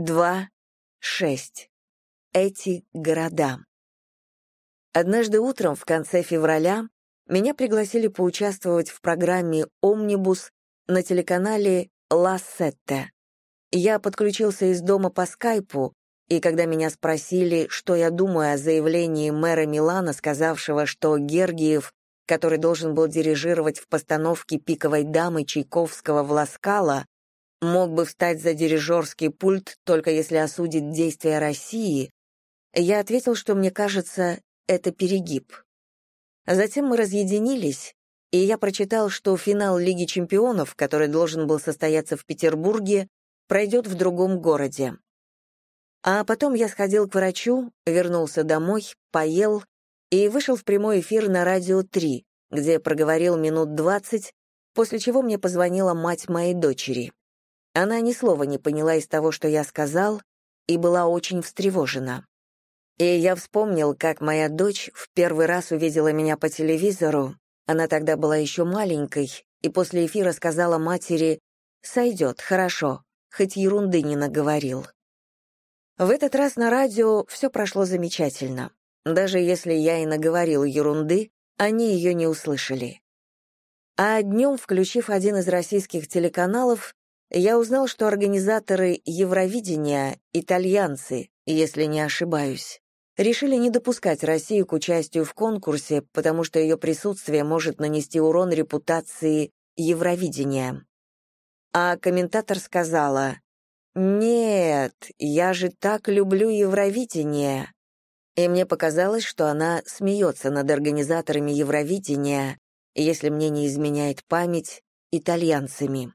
два, шесть. Эти города. Однажды утром в конце февраля меня пригласили поучаствовать в программе «Омнибус» на телеканале «Ла Сетте». Я подключился из дома по скайпу, и когда меня спросили, что я думаю о заявлении мэра Милана, сказавшего, что Гергиев, который должен был дирижировать в постановке «Пиковой дамы» Чайковского в Ласкало, мог бы встать за дирижерский пульт, только если осудит действия России, я ответил, что мне кажется, это перегиб. Затем мы разъединились, и я прочитал, что финал Лиги чемпионов, который должен был состояться в Петербурге, пройдет в другом городе. А потом я сходил к врачу, вернулся домой, поел и вышел в прямой эфир на радио 3, где проговорил минут 20, после чего мне позвонила мать моей дочери. Она ни слова не поняла из того, что я сказал, и была очень встревожена. И я вспомнил, как моя дочь в первый раз увидела меня по телевизору, она тогда была еще маленькой, и после эфира сказала матери «Сойдет, хорошо, хоть ерунды не наговорил». В этот раз на радио все прошло замечательно. Даже если я и наговорил ерунды, они ее не услышали. А днем, включив один из российских телеканалов, я узнал, что организаторы Евровидения — итальянцы, если не ошибаюсь. Решили не допускать Россию к участию в конкурсе, потому что ее присутствие может нанести урон репутации Евровидения. А комментатор сказала, «Нет, я же так люблю Евровидение». И мне показалось, что она смеется над организаторами Евровидения, если мне не изменяет память, итальянцами.